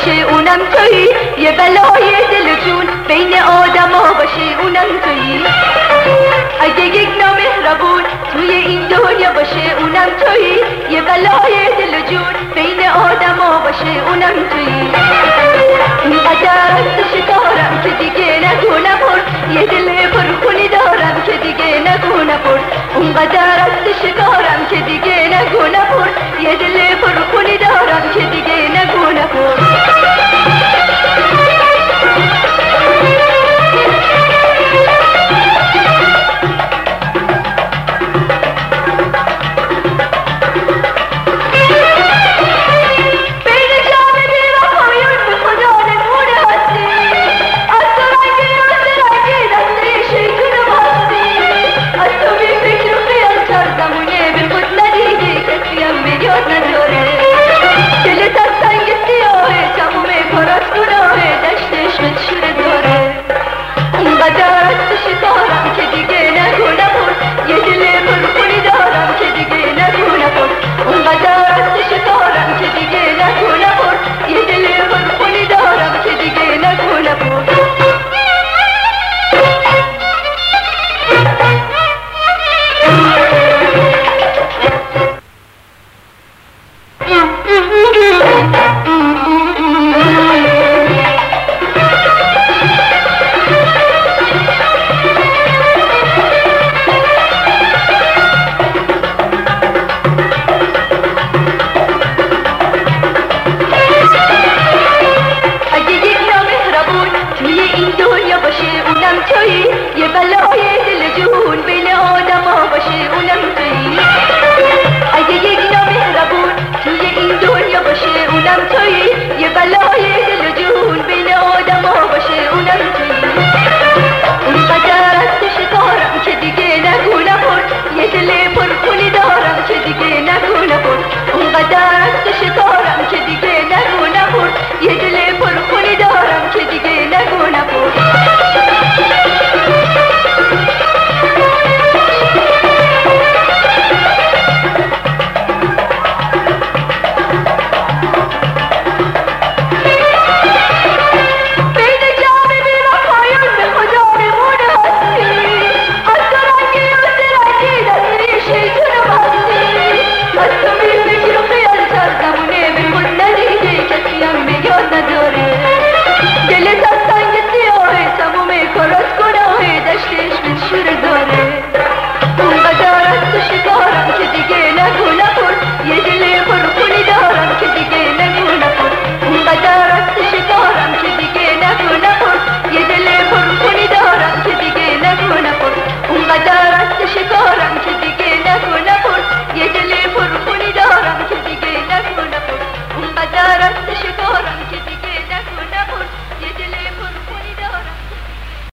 باشه اونم توی. یه بلای دلتون بین آدما باشه اونم توی. اگه یک نامهربون توی این دنیا باشه اونم توی. یه بلای دل جون بین آدما باشه اونم توی. مادر از شکارم که دیگه نگو نپر یه دل پر خونی دارم که دیگه نگو نپر what the